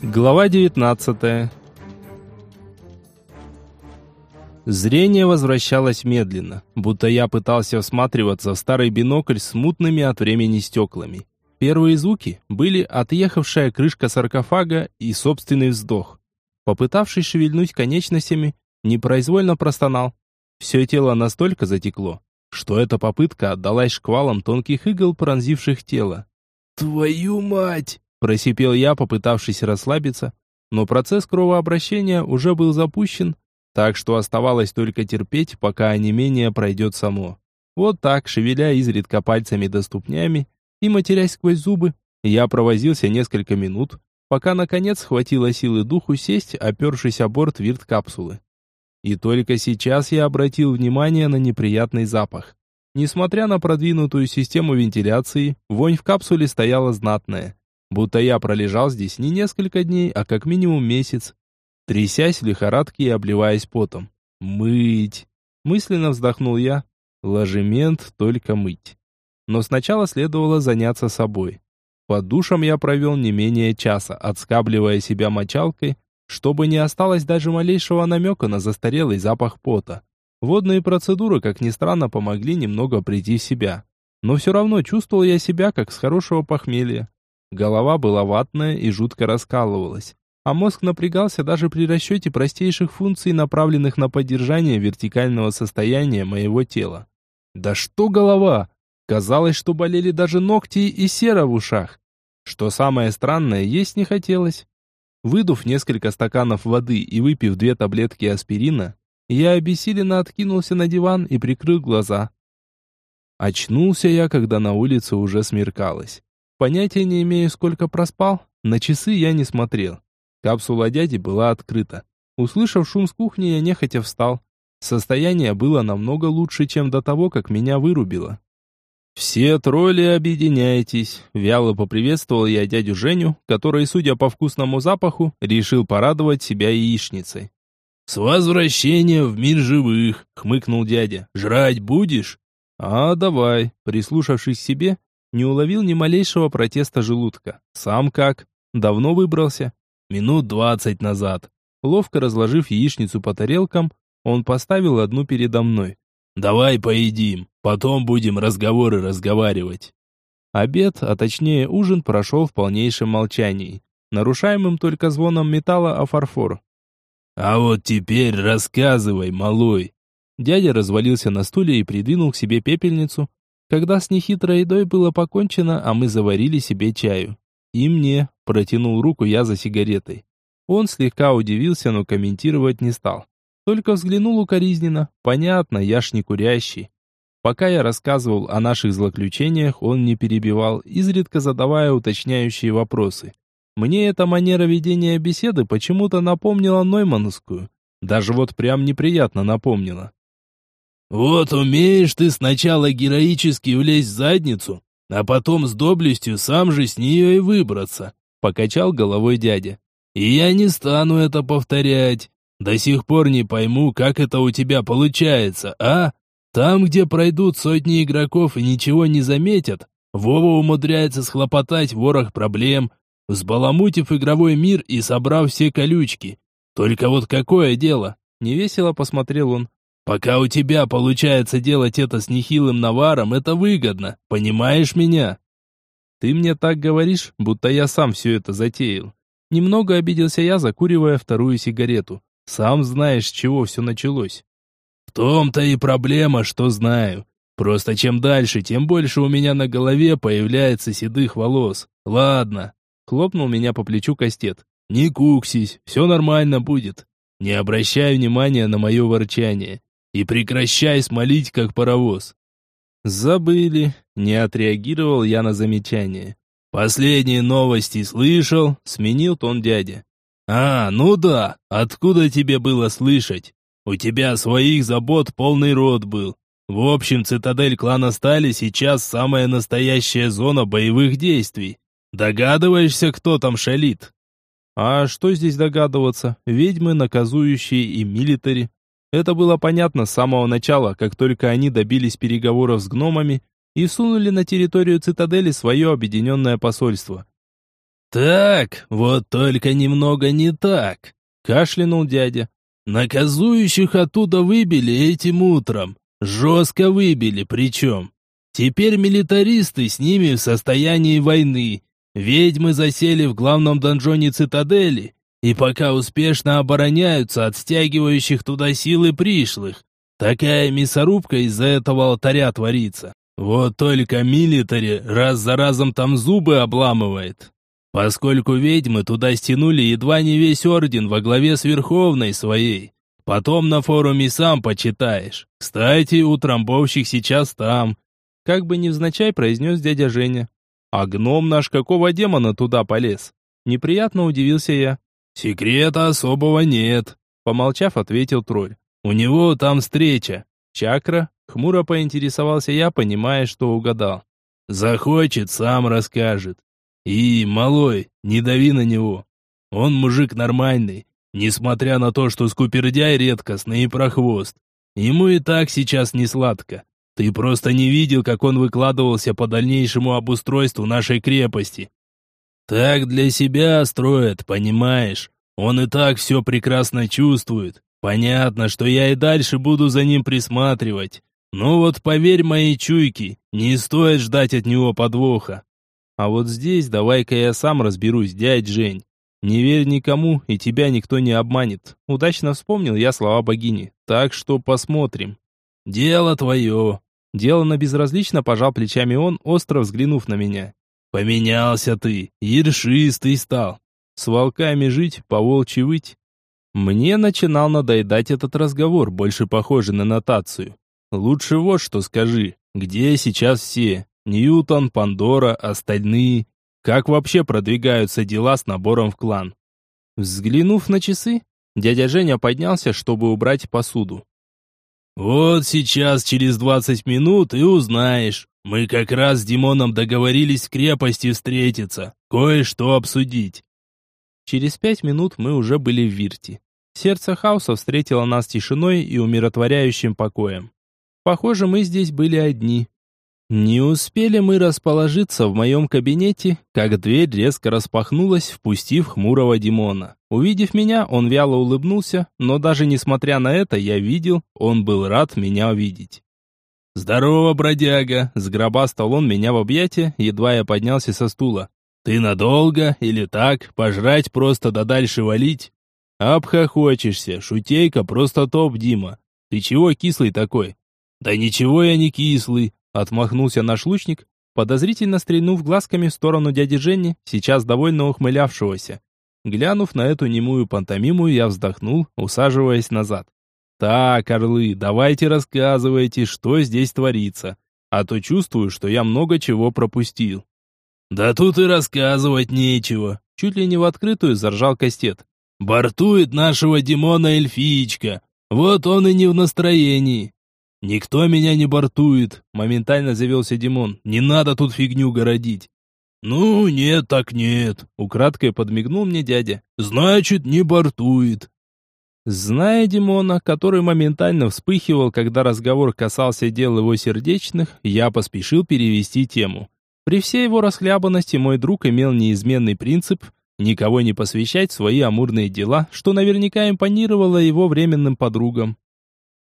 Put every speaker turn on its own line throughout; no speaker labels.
Глава 19 Зрение возвращалось медленно, будто я пытался всматриваться в старый бинокль с мутными от времени стеклами. Первые звуки были отъехавшая крышка саркофага и собственный вздох. Попытавшись шевельнуть конечностями, непроизвольно простонал. Все тело настолько затекло, что эта попытка отдалась шквалом тонких игл, пронзивших тело.
«Твою мать!»
Просипел я, попытавшись расслабиться, но процесс кровообращения уже был запущен, так что оставалось только терпеть, пока онемение пройдет само. Вот так, шевеля изредка пальцами до ступнями и матерясь сквозь зубы, я провозился несколько минут, пока наконец хватило силы духу сесть, опершись о борт вирт-капсулы. И только сейчас я обратил внимание на неприятный запах. Несмотря на продвинутую систему вентиляции, вонь в капсуле стояла знатная. Будто я пролежал здесь не несколько дней, а как минимум месяц. Трясясь в лихорадке и обливаясь потом. Мыть. Мысленно вздохнул я. Ложемент только мыть. Но сначала следовало заняться собой. Под душем я провел не менее часа, отскабливая себя мочалкой, чтобы не осталось даже малейшего намека на застарелый запах пота. Водные процедуры, как ни странно, помогли немного прийти в себя. Но все равно чувствовал я себя, как с хорошего похмелья. Голова была ватная и жутко раскалывалась, а мозг напрягался даже при расчете простейших функций, направленных на поддержание вертикального состояния моего тела. Да что голова! Казалось, что болели даже ногти и сера в ушах. Что самое странное, есть не хотелось. Выдув несколько стаканов воды и выпив две таблетки аспирина, я обессиленно откинулся на диван и прикрыл глаза. Очнулся я, когда на улице уже смеркалось. Понятия не имею, сколько проспал. На часы я не смотрел. Капсула дяди была открыта. Услышав шум с кухни, я нехотя встал. Состояние было намного лучше, чем до того, как меня вырубило. «Все тролли объединяйтесь!» Вяло поприветствовал я дядю Женю, который, судя по вкусному запаху, решил порадовать себя яичницей.
«С возвращением в мир живых!» — хмыкнул дядя. «Жрать будешь?»
«А, давай!» Прислушавшись к себе, не уловил ни малейшего протеста желудка. Сам как? Давно выбрался? Минут двадцать назад. Ловко разложив яичницу по тарелкам, он поставил одну передо мной.
«Давай поедим, потом будем разговоры разговаривать».
Обед, а точнее ужин, прошел в полнейшем молчании, нарушаемым только звоном металла о фарфор.
«А вот теперь рассказывай, малой!»
Дядя развалился на стуле и придвинул к себе пепельницу, когда с нехитрой едой было покончено, а мы заварили себе чаю. И мне, протянул руку я за сигаретой. Он слегка удивился, но комментировать не стал. Только взглянул укоризненно. Понятно, я ж не курящий. Пока я рассказывал о наших злоключениях, он не перебивал, изредка задавая уточняющие вопросы. Мне эта манера ведения беседы почему-то напомнила Ноймановскую. Даже вот прям неприятно напомнила.
«Вот умеешь ты сначала героически влезть в задницу, а потом с доблестью сам же с нее и выбраться», — покачал головой дядя. «И я не стану это повторять. До сих пор не пойму, как это у тебя получается, а? Там, где пройдут сотни игроков и ничего не заметят, Вова умудряется схлопотать ворох проблем, взбаламутив игровой мир и собрав все колючки. Только вот какое дело?» Невесело посмотрел он. Пока у тебя получается делать это с нехилым наваром, это выгодно. Понимаешь меня?
Ты мне так говоришь, будто я сам все это затеял. Немного обиделся я, закуривая вторую сигарету. Сам знаешь, с чего все началось.
В том-то и проблема, что знаю. Просто чем дальше, тем больше у меня на голове появляется седых волос. Ладно.
Хлопнул меня по плечу Кастет.
Не куксись, все нормально будет. Не обращай внимания на мое ворчание и прекращай смолить, как паровоз».
«Забыли», — не отреагировал я на замечание.
«Последние новости слышал?» — сменил тон дядя. «А, ну да, откуда тебе было слышать? У тебя своих забот полный рот был. В общем, цитадель клана Стали сейчас самая настоящая зона боевых действий. Догадываешься, кто там шалит?»
«А что здесь догадываться? Ведьмы, наказующие и милитари. Это было понятно с самого начала, как только они добились переговоров с гномами и сунули на территорию цитадели свое объединенное посольство.
Так, вот только немного не так, кашлянул дядя. Наказующих оттуда выбили этим утром. Жестко выбили причем. Теперь милитаристы с ними в состоянии войны. Ведьмы засели в главном донжоне цитадели, и пока успешно обороняются от стягивающих туда силы пришлых. Такая мясорубка из-за этого алтаря творится. Вот только милитари раз за разом там зубы обламывает. Поскольку ведьмы туда стянули едва не весь орден во главе с Верховной своей. Потом на форуме сам почитаешь. Кстати, утрамбовщик сейчас там.
Как бы невзначай произнес дядя Женя. А гном наш какого демона туда полез? Неприятно удивился я.
Секрета особого нет, помолчав, ответил тролль. У него там встреча.
Чакра? Хмуро поинтересовался я, понимая, что угадал.
Захочет, сам расскажет. И, малой, не дави на него. Он мужик нормальный, несмотря на то, что скупердяй редкостный и прохвост. Ему и так сейчас не сладко. Ты просто не видел, как он выкладывался по дальнейшему обустройству нашей крепости. Так для себя строят, понимаешь? Он и так все прекрасно чувствует. Понятно, что я и дальше буду за ним присматривать. Но вот поверь моей чуйке, не стоит ждать от него подвоха.
А вот здесь давай-ка я сам разберусь, дядь Жень. Не верь никому, и тебя никто не обманет. Удачно вспомнил я слова богини. Так что посмотрим.
Дело твое.
Делано безразлично пожал плечами он, остро взглянув на меня.
Поменялся ты, ершистый стал.
С волками жить, по волчьи выть. Мне начинал надоедать этот разговор, больше похожий на нотацию. Лучше вот что скажи, где сейчас все? Ньютон, Пандора, остальные? Как вообще продвигаются дела с набором в клан? Взглянув на часы, дядя Женя поднялся, чтобы убрать посуду.
«Вот сейчас через двадцать минут и узнаешь. Мы как раз с Димоном договорились в крепости встретиться, кое-что обсудить.
Через пять минут мы уже были в Вирте. Сердце хаоса встретило нас тишиной и умиротворяющим покоем. Похоже, мы здесь были одни. Не успели мы расположиться в моем кабинете, как дверь резко распахнулась, впустив хмурого Димона. Увидев меня, он вяло улыбнулся, но даже несмотря на это, я видел, он был рад меня увидеть.
«Здорово, бродяга!» — сгробастал он меня в объятия, едва я поднялся со стула. «Ты надолго или так? Пожрать просто да дальше валить?»
«Обхохочешься, шутейка просто топ, Дима. Ты чего кислый такой?»
«Да ничего я не кислый», —
отмахнулся наш лучник, подозрительно стрельнув глазками в сторону дяди Жени, сейчас довольно ухмылявшегося. Глянув на эту немую пантомиму, я вздохнул, усаживаясь назад. «Так, орлы, давайте рассказывайте, что здесь творится, а то чувствую, что я много чего пропустил».
«Да тут и рассказывать нечего», —
чуть ли не в открытую заржал Кастет.
«Бортует нашего Димона эльфичка, вот он и не в настроении». «Никто меня не бортует», — моментально завелся Димон. «Не надо тут фигню городить». «Ну, нет так нет», — украдкой подмигнул мне дядя. «Значит, не бортует.
Зная Димона, который моментально вспыхивал, когда разговор касался дел его сердечных, я поспешил перевести тему. При всей его расхлябанности мой друг имел неизменный принцип никого не посвящать в свои амурные дела, что наверняка импонировало его временным подругам.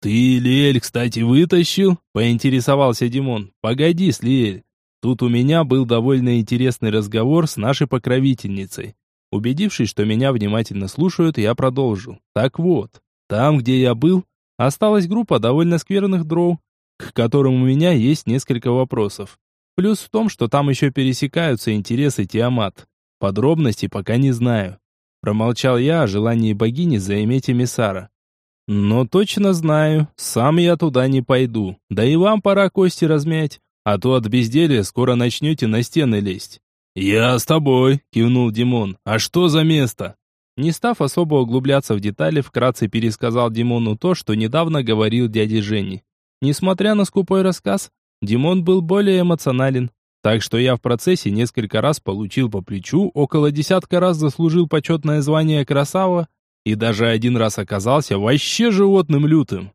«Ты Лиэль, кстати, вытащил?»
– поинтересовался Димон. «Погоди, Лиэль. Тут у меня был довольно интересный разговор с нашей покровительницей. Убедившись, что меня внимательно слушают, я продолжил. Так вот, там, где я был, осталась группа довольно скверных дроу, к которым у меня есть несколько вопросов. Плюс в том, что там еще пересекаются интересы Тиамат. Подробностей пока не знаю. Промолчал я о желании богини заиметь эмиссара. Но точно знаю, сам я туда не пойду. Да и вам пора кости размять, а то от безделья скоро начнете на стены лезть.
«Я с тобой», — кивнул Димон. «А что за место?»
Не став особо углубляться в детали, вкратце пересказал Димону то, что недавно говорил дяде Жене. Несмотря на скупой рассказ, Димон был более эмоционален, так что я в процессе несколько раз получил по плечу, около десятка раз заслужил почетное звание красава и даже один раз оказался вообще животным лютым.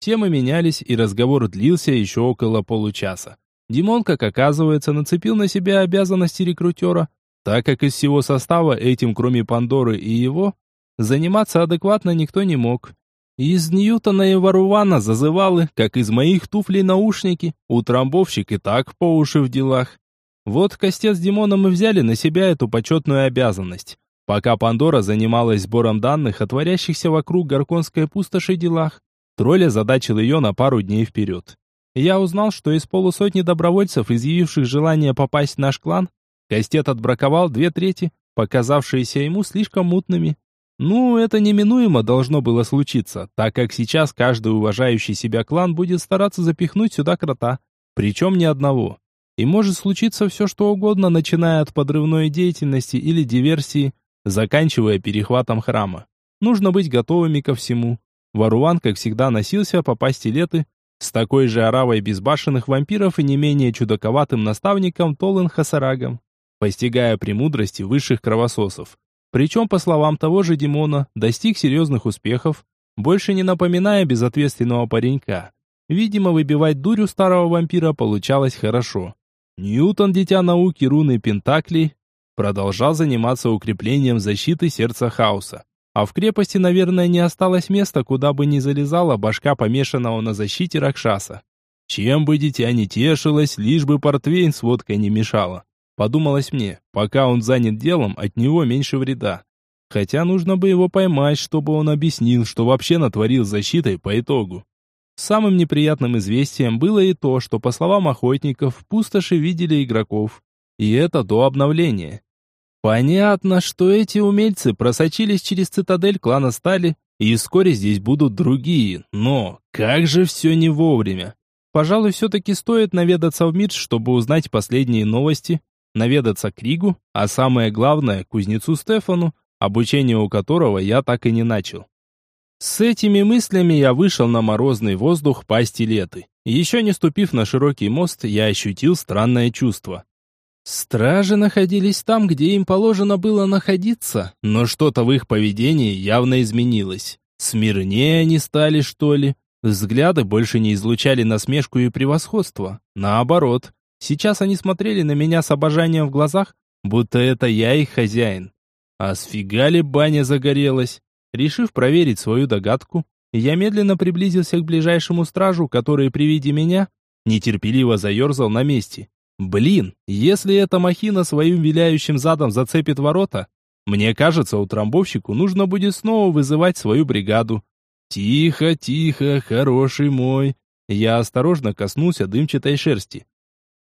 Темы менялись, и разговор длился еще около получаса. Димон, как оказывается, нацепил на себя обязанности рекрутера, так как из всего состава этим, кроме Пандоры и его, заниматься адекватно никто не мог. Из Ньютона и Варувана зазывалы, как из моих туфлей наушники, утрамбовщик и так по уши в делах. Вот Костец с Димоном и взяли на себя эту почетную обязанность, пока Пандора занималась сбором данных о творящихся вокруг Горконской пустоши делах. Тролль озадачил ее на пару дней вперед. Я узнал, что из полусотни добровольцев, изъявивших желание попасть в наш клан, Костет отбраковал две трети, показавшиеся ему слишком мутными. Ну, это неминуемо должно было случиться, так как сейчас каждый уважающий себя клан будет стараться запихнуть сюда крота, причем ни одного. И может случиться все что угодно, начиная от подрывной деятельности или диверсии, заканчивая перехватом храма. Нужно быть готовыми ко всему. Варуан, как всегда, носился по пастилеты с такой же оравой безбашенных вампиров и не менее чудаковатым наставником Толен Хасарагом, постигая премудрости высших кровососов. Причем, по словам того же Димона, достиг серьезных успехов, больше не напоминая безответственного паренька. Видимо, выбивать дурь у старого вампира получалось хорошо. Ньютон, дитя науки руны Пентакли, продолжал заниматься укреплением защиты сердца хаоса. А в крепости, наверное, не осталось места, куда бы ни залезала башка помешанного на защите Ракшаса. Чем бы дитя не тешилось, лишь бы портвейн с водкой не мешала. Подумалось мне, пока он занят делом, от него меньше вреда. Хотя нужно бы его поймать, чтобы он объяснил, что вообще натворил защитой по итогу. Самым неприятным известием было и то, что, по словам охотников, пустоши видели игроков. И это до обновления. Понятно, что эти умельцы просочились через цитадель клана Стали, и вскоре здесь будут другие, но как же все не вовремя. Пожалуй, все-таки стоит наведаться в мир, чтобы узнать последние новости, наведаться к Ригу, а самое главное, кузнецу Стефану, обучение у которого я так и не начал. С этими мыслями я вышел на морозный воздух пасти леты. Еще не ступив на широкий мост, я ощутил странное чувство. Стражи находились там, где им положено было находиться, но что-то в их поведении явно изменилось. Смирнее они стали, что ли? Взгляды больше не излучали насмешку и превосходство. Наоборот, сейчас они смотрели на меня с обожанием в глазах, будто это я их хозяин. А сфига ли баня загорелась? Решив проверить свою догадку, я медленно приблизился к ближайшему стражу, который при виде меня нетерпеливо заерзал на месте. Блин, если эта махина своим виляющим задом зацепит ворота, мне кажется, утрамбовщику нужно будет снова вызывать свою бригаду. Тихо, тихо, хороший мой. Я осторожно коснулся дымчатой шерсти.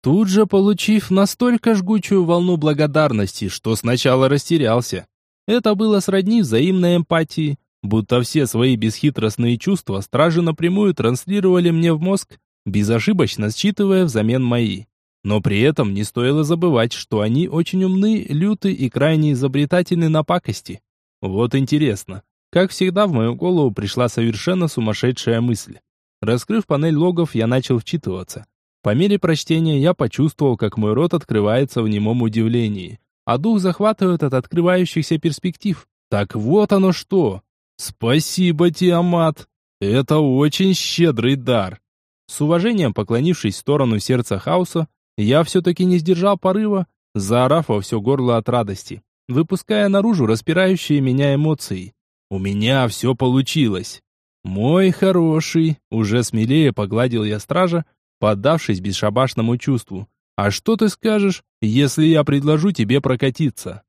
Тут же получив настолько жгучую волну благодарности, что сначала растерялся. Это было сродни взаимной эмпатии, будто все свои бесхитростные чувства стражи напрямую транслировали мне в мозг, безошибочно считывая взамен мои. Но при этом не стоило забывать, что они очень умны, люты и крайне изобретательны на пакости. Вот интересно. Как всегда, в мою голову пришла совершенно сумасшедшая мысль. Раскрыв панель логов, я начал вчитываться. По мере прочтения я почувствовал, как мой рот открывается в немом удивлении, а дух захватывает от открывающихся перспектив. Так вот оно что! Спасибо, Тиамат! Это очень щедрый дар. С уважением поклонившись в сторону сердца хаоса, я все-таки не сдержал порыва, заорав во все горло от радости, выпуская наружу распирающие меня эмоции. У меня все получилось. Мой хороший, уже смелее погладил я стража, поддавшись бесшабашному чувству. А что ты скажешь, если я предложу тебе прокатиться?